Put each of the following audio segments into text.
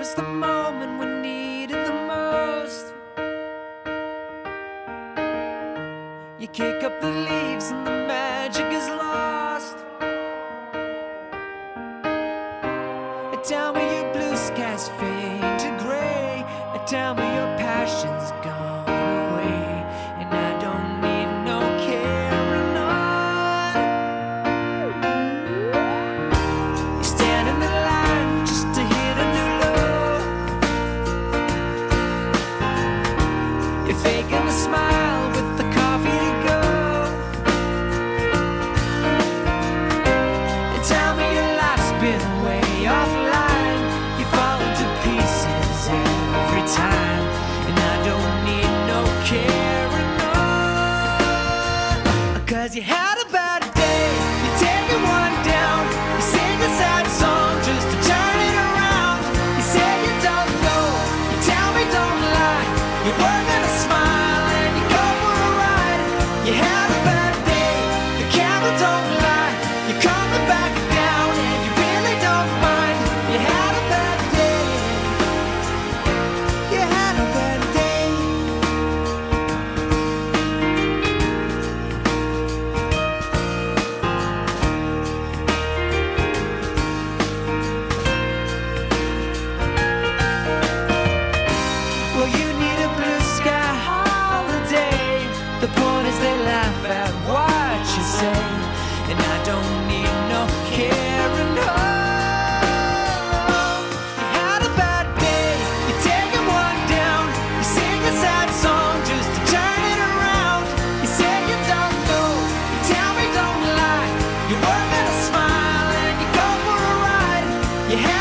was the moment we needed the most. You kick up the leaves and the magic is lost. A town where your blue skies fade to gray, And tell me your passions offline. You fall to pieces every time, and I don't need no care anymore. Cause you have. Yeah.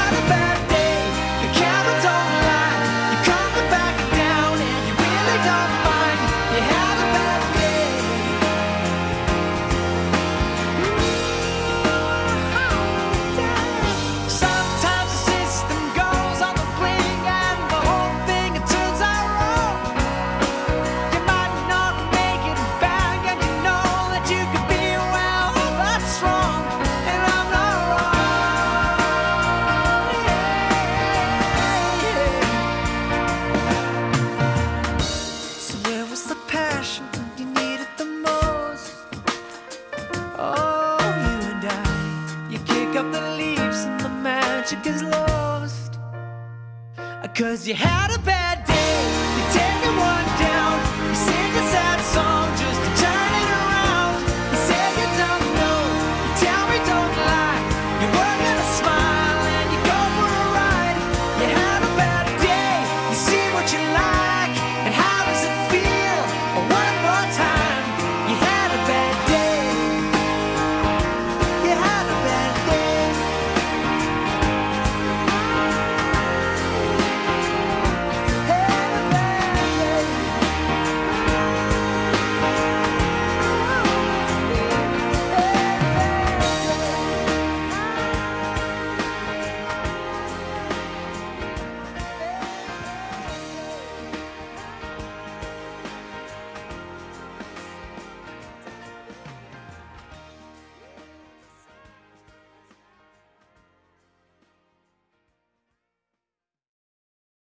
Cause you had a bad